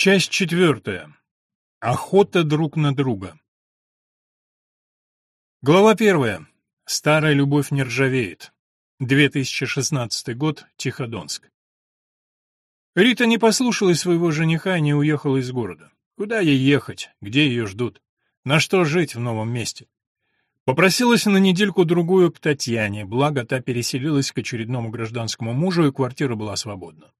Часть четвертая. Охота друг на друга. Глава первая. Старая любовь не ржавеет. 2016 год. Тиходонск. Рита не послушалась своего жениха и не уехала из города. Куда ей ехать? Где ее ждут? На что жить в новом месте? Попросилась на недельку-другую к Татьяне, благо та переселилась к очередному гражданскому мужу, и квартира была свободна.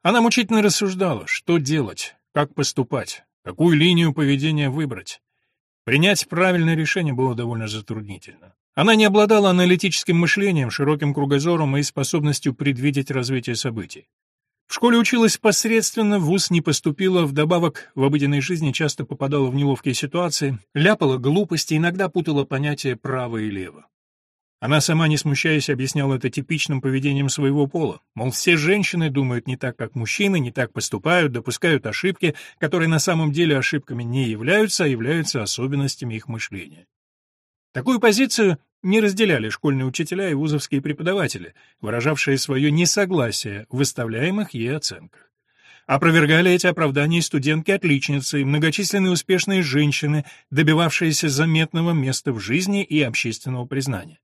Она мучительно рассуждала, что делать, как поступать, какую линию поведения выбрать. Принять правильное решение было довольно затруднительно. Она не обладала аналитическим мышлением, широким кругозором и способностью предвидеть развитие событий. В школе училась посредственно, в ВУЗ не поступила, вдобавок в обыденной жизни часто попадала в неловкие ситуации, ляпала глупости, иногда путала понятия «право» и «лево». Она сама, не смущаясь, объясняла это типичным поведением своего пола. Мол, все женщины думают не так, как мужчины, не так поступают, допускают ошибки, которые на самом деле ошибками не являются, а являются особенностями их мышления. Такую позицию не разделяли школьные учителя и вузовские преподаватели, выражавшие свое несогласие в выставляемых ей оценках. Опровергали эти оправдания студентки-отличницы и многочисленные успешные женщины, добивавшиеся заметного места в жизни и общественного признания.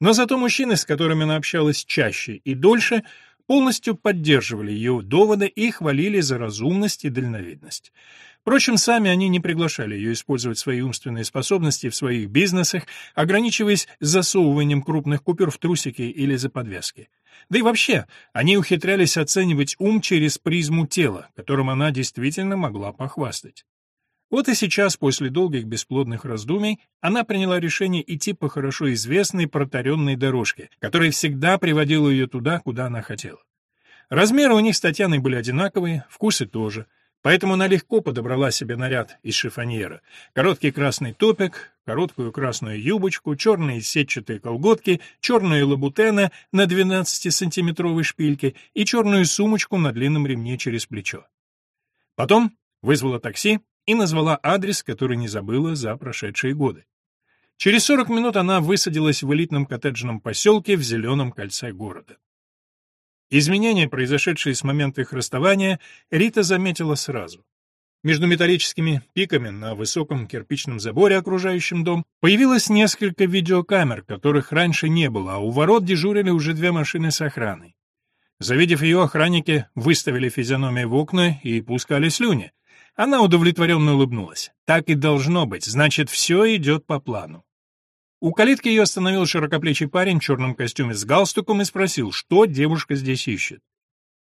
Но зато мужчины, с которыми она общалась чаще и дольше, полностью поддерживали ее доводы и хвалили за разумность и дальновидность. Впрочем, сами они не приглашали ее использовать свои умственные способности в своих бизнесах, ограничиваясь засовыванием крупных купюр в трусики или за подвески. Да и вообще, они ухитрялись оценивать ум через призму тела, которым она действительно могла похвастать. Вот и сейчас, после долгих бесплодных раздумий, она приняла решение идти по хорошо известной протаренной дорожке, которая всегда приводила ее туда, куда она хотела. Размеры у них с Татьяной были одинаковые, вкусы тоже, поэтому она легко подобрала себе наряд из шифоньера. Короткий красный топик, короткую красную юбочку, черные сетчатые колготки, черные лабутены на 12-сантиметровой шпильке и черную сумочку на длинном ремне через плечо. Потом вызвала такси и назвала адрес, который не забыла за прошедшие годы. Через 40 минут она высадилась в элитном коттеджном поселке в зеленом кольце города. Изменения, произошедшие с момента их расставания, Рита заметила сразу. Между металлическими пиками на высоком кирпичном заборе, окружающем дом, появилось несколько видеокамер, которых раньше не было, а у ворот дежурили уже две машины с охраной. Завидев ее, охранники выставили физиономии в окна и пускали слюни. Она удовлетворенно улыбнулась. Так и должно быть, значит, все идет по плану. У калитки ее остановил широкоплечий парень в черном костюме с галстуком и спросил, что девушка здесь ищет.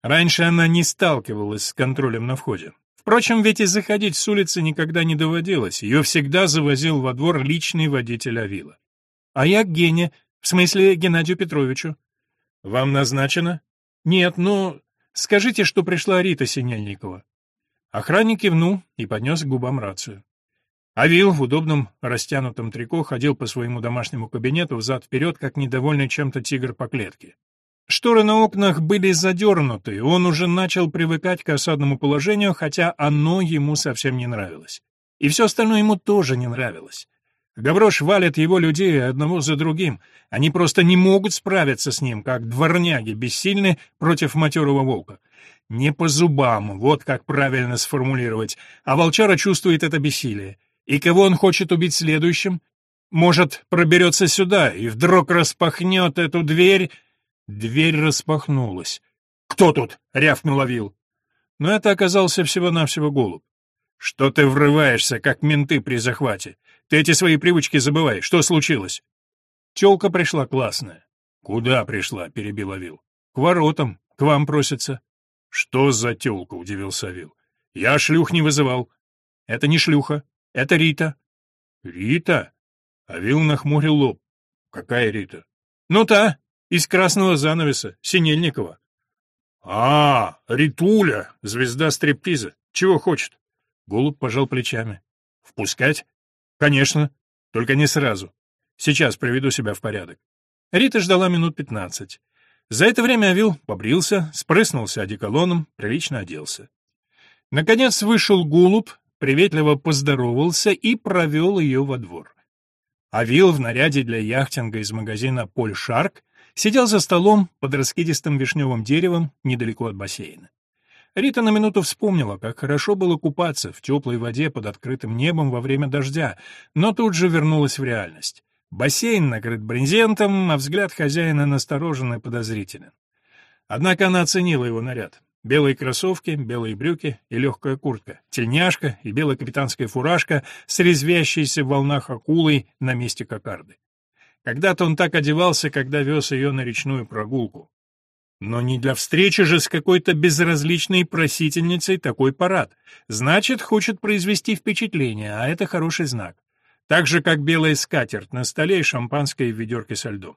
Раньше она не сталкивалась с контролем на входе. Впрочем, ведь и заходить с улицы никогда не доводилось, ее всегда завозил во двор личный водитель Авила. «А я к Гене, в смысле Геннадию Петровичу». «Вам назначено?» «Нет, ну, скажите, что пришла Рита Синельникова». Охранник кивнул и поднес к губам рацию. Авил в удобном растянутом трико ходил по своему домашнему кабинету взад-вперед, как недовольный чем-то тигр по клетке. Шторы на окнах были задернуты, он уже начал привыкать к осадному положению, хотя оно ему совсем не нравилось. И все остальное ему тоже не нравилось. Гаврош валит его людей одного за другим. Они просто не могут справиться с ним, как дворняги бессильны против матерого волка. Не по зубам, вот как правильно сформулировать. А волчара чувствует это бессилие. И кого он хочет убить следующим? Может, проберется сюда и вдруг распахнет эту дверь? Дверь распахнулась. «Кто тут?» — рявкнул Авил. Но это оказался всего-навсего голубь. «Что ты врываешься, как менты при захвате? Ты эти свои привычки забывай. Что случилось?» Телка пришла классная. «Куда пришла?» — перебил Авил. «К воротам. К вам просится». «Что за тёлка?» — удивился Авил. «Я шлюх не вызывал». «Это не шлюха. Это Рита». «Рита?» — Авил нахмурил лоб. «Какая Рита?» «Ну та, из красного занавеса, Синельникова». «А, Ритуля, звезда стриптиза. Чего хочет?» Голубь пожал плечами. «Впускать?» «Конечно. Только не сразу. Сейчас приведу себя в порядок». Рита ждала минут пятнадцать. За это время Авил побрился, спрыснулся одеколоном, прилично оделся. Наконец вышел Гулуб, приветливо поздоровался и провел ее во двор. Авил в наряде для яхтинга из магазина «Поль Шарк» сидел за столом под раскидистым вишневым деревом недалеко от бассейна. Рита на минуту вспомнила, как хорошо было купаться в теплой воде под открытым небом во время дождя, но тут же вернулась в реальность. Бассейн накрыт брезентом, а взгляд хозяина насторожен и подозрителен. Однако она оценила его наряд. Белые кроссовки, белые брюки и легкая куртка, тельняшка и белая капитанская фуражка с резвящейся в волнах акулой на месте кокарды. Когда-то он так одевался, когда вез ее на речную прогулку. Но не для встречи же с какой-то безразличной просительницей такой парад. Значит, хочет произвести впечатление, а это хороший знак. Так же, как белая скатерть на столе и шампанское в ведерке со льдом.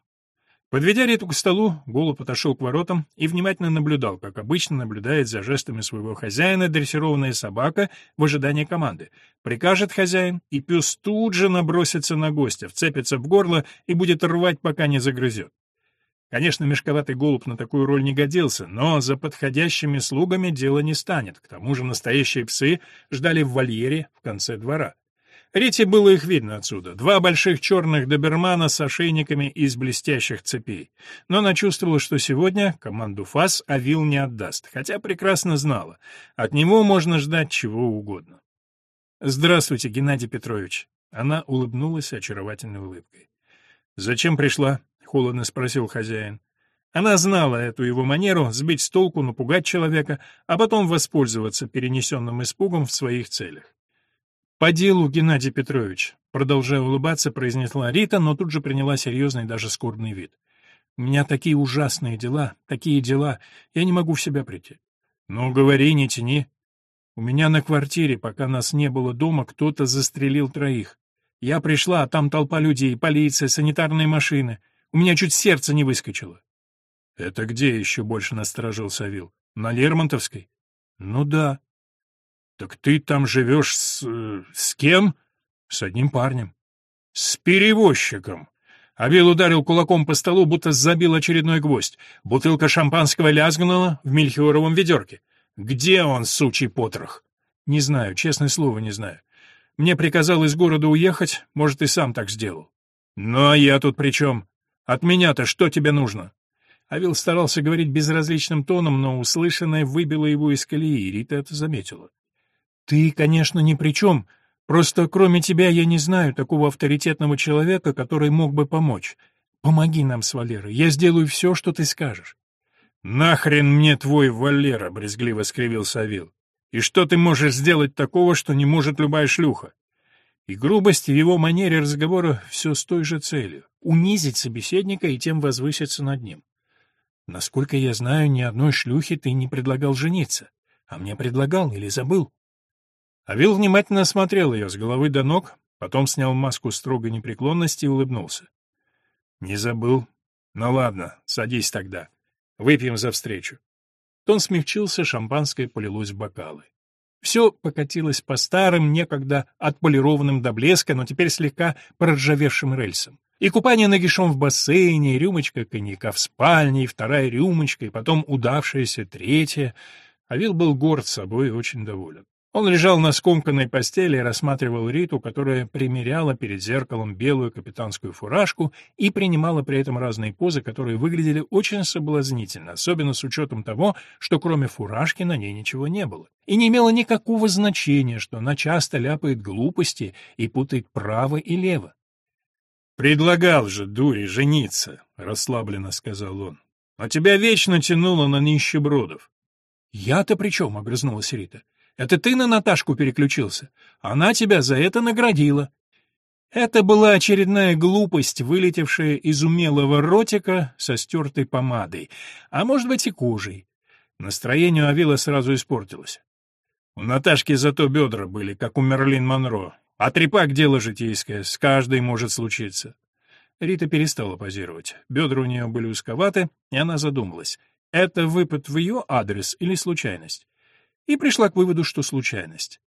Подведя Риту к столу, Голуб отошел к воротам и внимательно наблюдал, как обычно наблюдает за жестами своего хозяина дрессированная собака в ожидании команды. Прикажет хозяин, и пес тут же набросится на гостя, вцепится в горло и будет рвать, пока не загрызет. Конечно, мешковатый голубь на такую роль не годился, но за подходящими слугами дело не станет. К тому же настоящие псы ждали в вольере в конце двора. Рите было их видно отсюда. Два больших черных добермана с ошейниками из блестящих цепей. Но она чувствовала, что сегодня команду ФАС Авил не отдаст, хотя прекрасно знала. От него можно ждать чего угодно. «Здравствуйте, Геннадий Петрович». Она улыбнулась очаровательной улыбкой. «Зачем пришла?» холодно спросил хозяин. Она знала эту его манеру сбить с толку, напугать человека, а потом воспользоваться перенесенным испугом в своих целях. «По делу, Геннадий Петрович», — продолжая улыбаться, произнесла Рита, но тут же приняла серьезный, даже скорбный вид. «У меня такие ужасные дела, такие дела, я не могу в себя прийти». «Ну, говори, не тяни». «У меня на квартире, пока нас не было дома, кто-то застрелил троих. Я пришла, а там толпа людей, полиция, санитарные машины. У меня чуть сердце не выскочило. — Это где еще больше насторожился Авил? На Лермонтовской? — Ну да. — Так ты там живешь с... С кем? — С одним парнем. — С перевозчиком. Авил ударил кулаком по столу, будто забил очередной гвоздь. Бутылка шампанского лязгнула в мельхиоровом ведерке. Где он, сучий потрох? Не знаю, честное слово, не знаю. Мне приказал из города уехать, может, и сам так сделал. Ну, а я тут при чем? От меня-то что тебе нужно?» Авил старался говорить безразличным тоном, но услышанное выбило его из колеи, и Рита это заметила. «Ты, конечно, ни при чем. Просто кроме тебя я не знаю такого авторитетного человека, который мог бы помочь. Помоги нам с Валерой, я сделаю все, что ты скажешь». «Нахрен мне твой Валера!» — брезгливо скривился Авил. «И что ты можешь сделать такого, что не может любая шлюха?» И грубость в его манере разговора все с той же целью — унизить собеседника и тем возвыситься над ним. Насколько я знаю, ни одной шлюхи ты не предлагал жениться. А мне предлагал или забыл? Авил внимательно осмотрел ее с головы до ног, потом снял маску строгой непреклонности и улыбнулся. «Не забыл? Ну ладно, садись тогда. Выпьем за встречу». Тон смягчился, шампанское полилось в бокалы. Все покатилось по старым, некогда отполированным до блеска, но теперь слегка проржавевшим рельсам. И купание нагишом в бассейне, и рюмочка коньяка в спальне, и вторая рюмочка, и потом удавшаяся третья. Авил был горд собой и очень доволен. Он лежал на скомканной постели и рассматривал Риту, которая примеряла перед зеркалом белую капитанскую фуражку и принимала при этом разные позы, которые выглядели очень соблазнительно, особенно с учетом того, что кроме фуражки на ней ничего не было. И не имело никакого значения, что она часто ляпает глупости и путает право и лево. «Предлагал же, дури, жениться», — расслабленно сказал он. «А тебя вечно тянуло на нищебродов». «Я-то при чем?» — огрызнулась Рита. Это ты на Наташку переключился. Она тебя за это наградила. Это была очередная глупость, вылетевшая из умелого ротика со стертой помадой, а может быть и кожей. Настроение у Авила сразу испортилось. У Наташки зато бедра были, как у Мерлин Монро. А трепак — дело житейское, с каждой может случиться. Рита перестала позировать. Бедра у нее были узковаты, и она задумалась. Это выпад в ее адрес или случайность? И пришла к выводу, что случайность.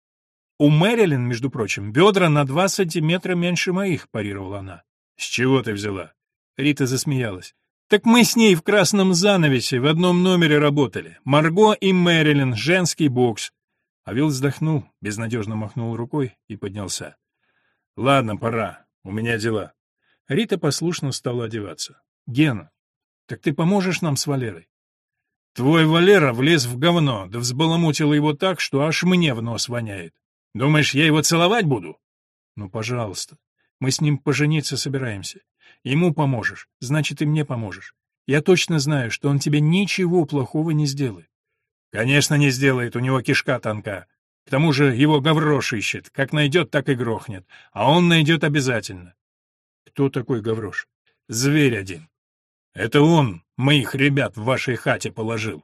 «У Мэрилин, между прочим, бедра на два сантиметра меньше моих», — парировала она. «С чего ты взяла?» Рита засмеялась. «Так мы с ней в красном занавесе в одном номере работали. Марго и Мэрилин, женский бокс». Авил вздохнул, безнадежно махнул рукой и поднялся. «Ладно, пора. У меня дела». Рита послушно стала одеваться. «Гена, так ты поможешь нам с Валерой?» Твой Валера влез в говно, да взбаламутил его так, что аж мне в нос воняет. Думаешь, я его целовать буду? Ну, пожалуйста. Мы с ним пожениться собираемся. Ему поможешь, значит, и мне поможешь. Я точно знаю, что он тебе ничего плохого не сделает. Конечно, не сделает, у него кишка тонка. К тому же его Гаврош ищет, как найдет, так и грохнет. А он найдет обязательно. Кто такой Гаврош? Зверь один. Это он моих ребят в вашей хате положил.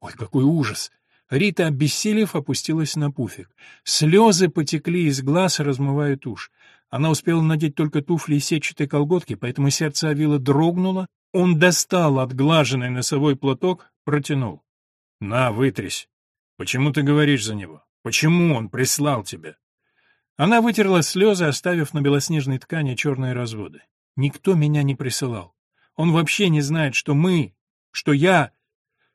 Ой, какой ужас! Рита, обессилев, опустилась на пуфик. Слезы потекли из глаз, размывая тушь. Она успела надеть только туфли и сетчатые колготки, поэтому сердце Авила дрогнуло. Он достал отглаженный носовой платок, протянул. «На, вытрись. Почему ты говоришь за него? Почему он прислал тебя?» Она вытерла слезы, оставив на белоснежной ткани черные разводы. «Никто меня не присылал. Он вообще не знает, что мы, что я,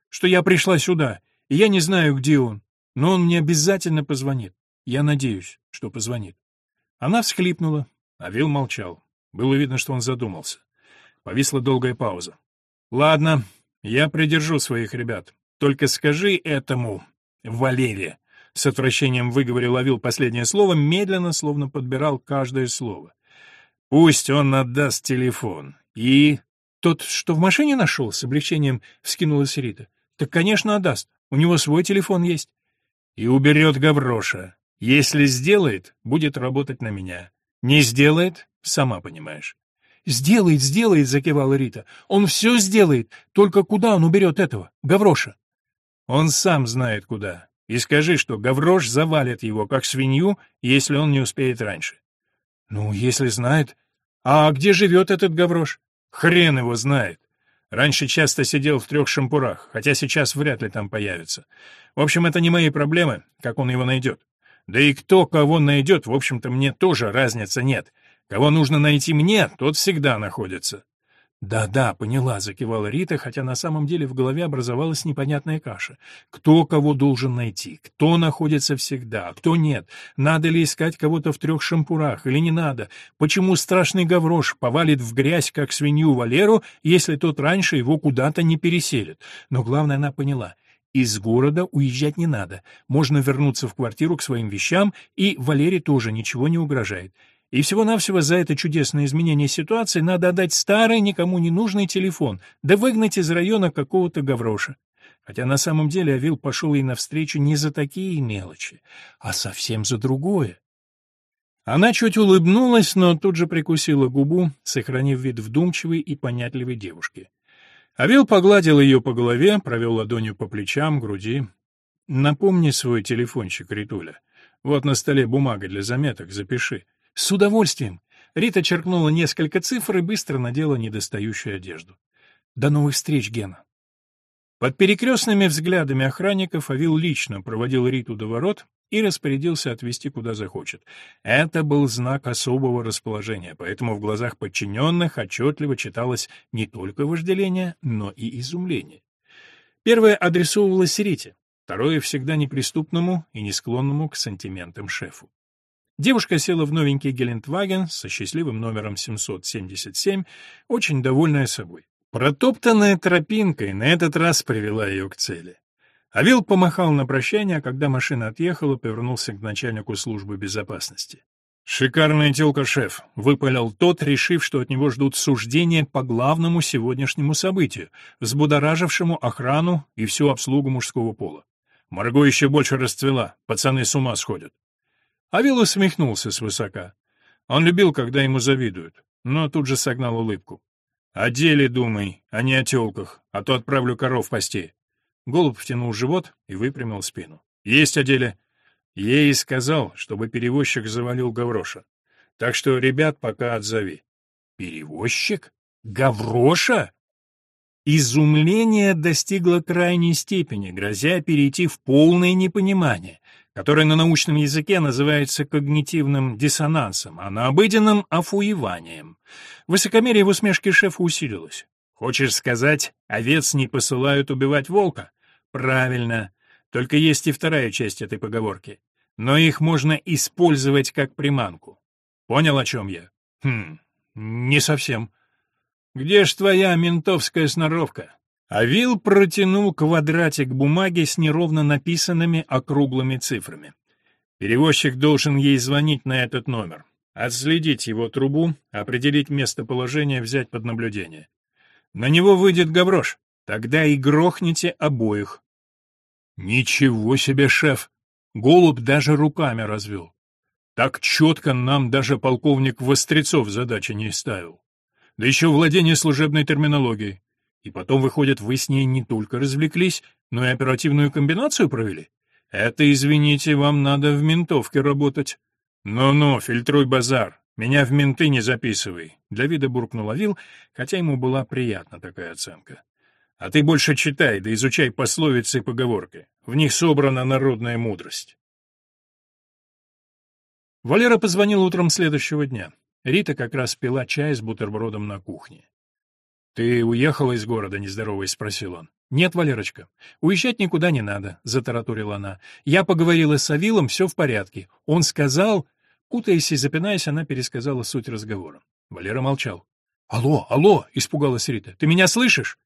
что я пришла сюда, и я не знаю, где он. Но он мне обязательно позвонит. Я надеюсь, что позвонит». Она всхлипнула, а Вил молчал. Было видно, что он задумался. Повисла долгая пауза. «Ладно, я придержу своих ребят. Только скажи этому, Валерия, с отвращением выговорил ловил последнее слово, медленно, словно подбирал каждое слово. Пусть он отдаст телефон. И... Тот, что в машине нашел, с облегчением вскинулась Рита. Так, конечно, отдаст. У него свой телефон есть. И уберет Гавроша. Если сделает, будет работать на меня. Не сделает, сама понимаешь. «Сделает, сделает», — закивала Рита. «Он все сделает. Только куда он уберет этого, Гавроша?» Он сам знает куда. И скажи, что Гаврош завалит его, как свинью, если он не успеет раньше. Ну, если знает. А где живет этот Гаврош? Хрен его знает. Раньше часто сидел в трех шампурах, хотя сейчас вряд ли там появится. В общем, это не мои проблемы, как он его найдет. Да и кто кого найдет, в общем-то, мне тоже разницы нет. Кого нужно найти мне, тот всегда находится. «Да-да, поняла», — закивала Рита, хотя на самом деле в голове образовалась непонятная каша. «Кто кого должен найти? Кто находится всегда? Кто нет? Надо ли искать кого-то в трех шампурах или не надо? Почему страшный гаврош повалит в грязь, как свинью Валеру, если тот раньше его куда-то не переселит?» Но главное, она поняла — из города уезжать не надо. Можно вернуться в квартиру к своим вещам, и Валере тоже ничего не угрожает. И всего-навсего за это чудесное изменение ситуации надо отдать старый, никому не нужный телефон, да выгнать из района какого-то гавроша. Хотя на самом деле Авил пошел ей навстречу не за такие мелочи, а совсем за другое. Она чуть улыбнулась, но тут же прикусила губу, сохранив вид вдумчивой и понятливой девушки. Авил погладил ее по голове, провел ладонью по плечам, груди. «Напомни свой телефончик, Ритуля. Вот на столе бумага для заметок, запиши. «С удовольствием!» Рита черкнула несколько цифр и быстро надела недостающую одежду. «До новых встреч, Гена!» Под перекрестными взглядами охранников Авил лично проводил Риту до ворот и распорядился отвезти куда захочет. Это был знак особого расположения, поэтому в глазах подчиненных отчетливо читалось не только вожделение, но и изумление. Первое адресовывалось Рите, второе всегда неприступному и не склонному к сантиментам шефу. Девушка села в новенький Гелендваген со счастливым номером 777, очень довольная собой. Протоптанная тропинкой на этот раз привела ее к цели. Авил помахал на прощание, а когда машина отъехала, повернулся к начальнику службы безопасности. «Шикарная телка, шеф», — выпалил тот, решив, что от него ждут суждения по главному сегодняшнему событию, взбудоражившему охрану и всю обслугу мужского пола. Марго еще больше расцвела, пацаны с ума сходят. Авил усмехнулся свысока. Он любил, когда ему завидуют, но тут же согнал улыбку. «О деле думай, а не о телках, а то отправлю коров пасти». Голубь втянул живот и выпрямил спину. «Есть о деле». Ей сказал, чтобы перевозчик завалил Гавроша. Так что ребят пока отзови. «Перевозчик? Гавроша?» Изумление достигло крайней степени, грозя перейти в полное непонимание которое на научном языке называется когнитивным диссонансом, а на обыденном — афуеванием. Высокомерие в усмешке шефа усилилось. «Хочешь сказать, овец не посылают убивать волка?» «Правильно. Только есть и вторая часть этой поговорки. Но их можно использовать как приманку. Понял, о чем я?» «Хм, не совсем. Где ж твоя ментовская сноровка? Авил протянул квадратик бумаги с неровно написанными округлыми цифрами. Перевозчик должен ей звонить на этот номер, отследить его трубу, определить местоположение, взять под наблюдение. На него выйдет гаврош, тогда и грохните обоих. Ничего себе, шеф! Голубь даже руками развел. Так четко нам даже полковник Вострецов задачи не ставил. Да еще владение служебной терминологией. И потом, выходит, вы с ней не только развлеклись, но и оперативную комбинацию провели? Это, извините, вам надо в ментовке работать. Ну-ну, фильтруй базар. Меня в менты не записывай. Для вида буркнул Авил, хотя ему была приятна такая оценка. А ты больше читай, да изучай пословицы и поговорки. В них собрана народная мудрость. Валера позвонил утром следующего дня. Рита как раз пила чай с бутербродом на кухне. «Ты уехала из города, нездоровый?» — спросил он. «Нет, Валерочка, уезжать никуда не надо», — затараторила она. «Я поговорила с Авилом, все в порядке. Он сказал...» Кутаясь и запинаясь, она пересказала суть разговора. Валера молчал. «Алло, алло!» — испугалась Рита. «Ты меня слышишь?»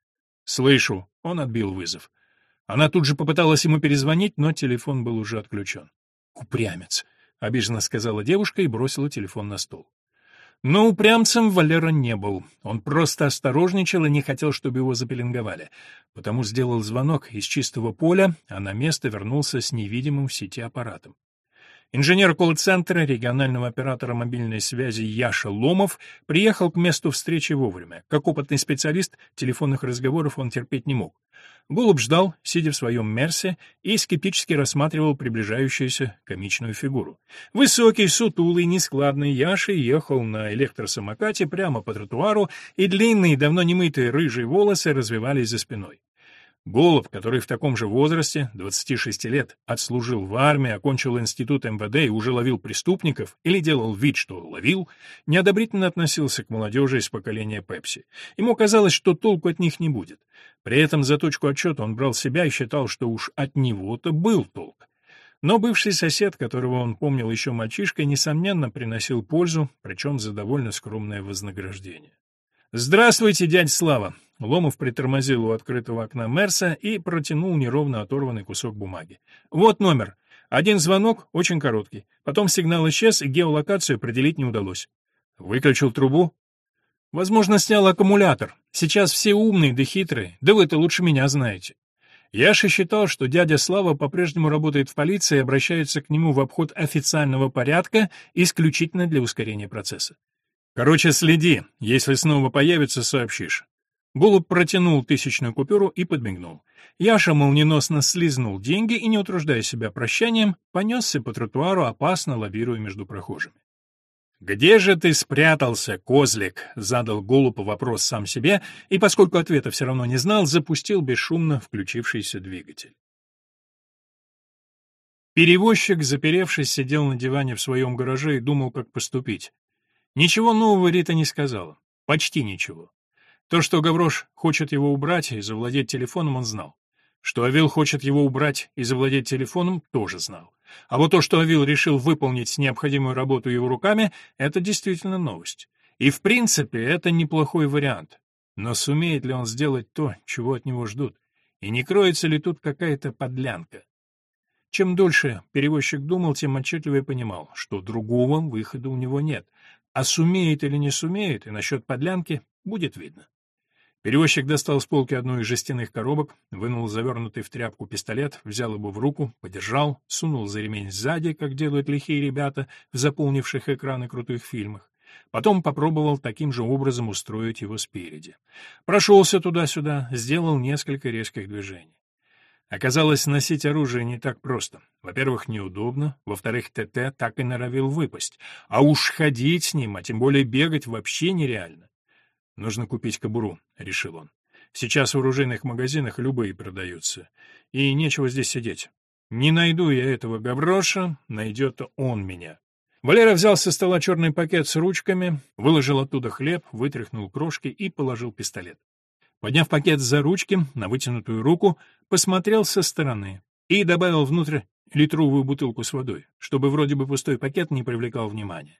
«Слышу». Он отбил вызов. Она тут же попыталась ему перезвонить, но телефон был уже отключен. «Упрямец!» — обиженно сказала девушка и бросила телефон на стол. Но упрямцем Валера не был. Он просто осторожничал и не хотел, чтобы его запеленговали. Потому сделал звонок из чистого поля, а на место вернулся с невидимым в сети аппаратом. Инженер колл-центра регионального оператора мобильной связи Яша Ломов приехал к месту встречи вовремя. Как опытный специалист, телефонных разговоров он терпеть не мог. Голубь ждал, сидя в своем мерсе, и скептически рассматривал приближающуюся комичную фигуру. Высокий, сутулый, нескладный Яша ехал на электросамокате прямо по тротуару, и длинные, давно немытые рыжие волосы развивались за спиной. Голуб, который в таком же возрасте, 26 лет, отслужил в армии, окончил институт МВД и уже ловил преступников, или делал вид, что ловил, неодобрительно относился к молодежи из поколения Пепси. Ему казалось, что толку от них не будет. При этом за точку отчета он брал себя и считал, что уж от него-то был толк. Но бывший сосед, которого он помнил еще мальчишкой, несомненно приносил пользу, причем за довольно скромное вознаграждение. «Здравствуйте, дядь Слава!» Ломов притормозил у открытого окна Мерса и протянул неровно оторванный кусок бумаги. «Вот номер. Один звонок, очень короткий. Потом сигнал исчез, и геолокацию определить не удалось. Выключил трубу? Возможно, снял аккумулятор. Сейчас все умные да хитрые, да вы это лучше меня знаете. Яша считал, что дядя Слава по-прежнему работает в полиции и обращается к нему в обход официального порядка исключительно для ускорения процесса. «Короче, следи. Если снова появится, сообщишь. Голубь протянул тысячную купюру и подмигнул. Яша молниеносно слизнул деньги и, не утруждая себя прощанием, понесся по тротуару, опасно лавируя между прохожими. «Где же ты спрятался, козлик?» — задал Голуб вопрос сам себе, и, поскольку ответа все равно не знал, запустил бесшумно включившийся двигатель. Перевозчик, заперевшись, сидел на диване в своем гараже и думал, как поступить. Ничего нового Рита не сказала. Почти ничего. То, что Гаврош хочет его убрать и завладеть телефоном, он знал. Что Авил хочет его убрать и завладеть телефоном, тоже знал. А вот то, что Авил решил выполнить необходимую работу его руками, это действительно новость. И в принципе это неплохой вариант. Но сумеет ли он сделать то, чего от него ждут? И не кроется ли тут какая-то подлянка? Чем дольше перевозчик думал, тем отчетливее понимал, что другого выхода у него нет. А сумеет или не сумеет, и насчет подлянки будет видно. Перевозчик достал с полки одну из жестяных коробок, вынул завернутый в тряпку пистолет, взял его в руку, подержал, сунул за ремень сзади, как делают лихие ребята в заполнивших экраны крутых фильмах. Потом попробовал таким же образом устроить его спереди. Прошелся туда-сюда, сделал несколько резких движений. Оказалось, носить оружие не так просто. Во-первых, неудобно, во-вторых, ТТ так и норовил выпасть. А уж ходить с ним, а тем более бегать, вообще нереально. «Нужно купить кобуру», — решил он. «Сейчас в оружейных магазинах любые продаются. И нечего здесь сидеть. Не найду я этого гавроша, найдет он меня». Валера взял со стола черный пакет с ручками, выложил оттуда хлеб, вытряхнул крошки и положил пистолет. Подняв пакет за ручки на вытянутую руку, посмотрел со стороны и добавил внутрь литровую бутылку с водой, чтобы вроде бы пустой пакет не привлекал внимания.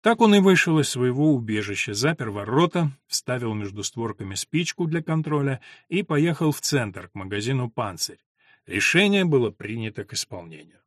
Так он и вышел из своего убежища, запер ворота, вставил между створками спичку для контроля и поехал в центр, к магазину «Панцирь». Решение было принято к исполнению.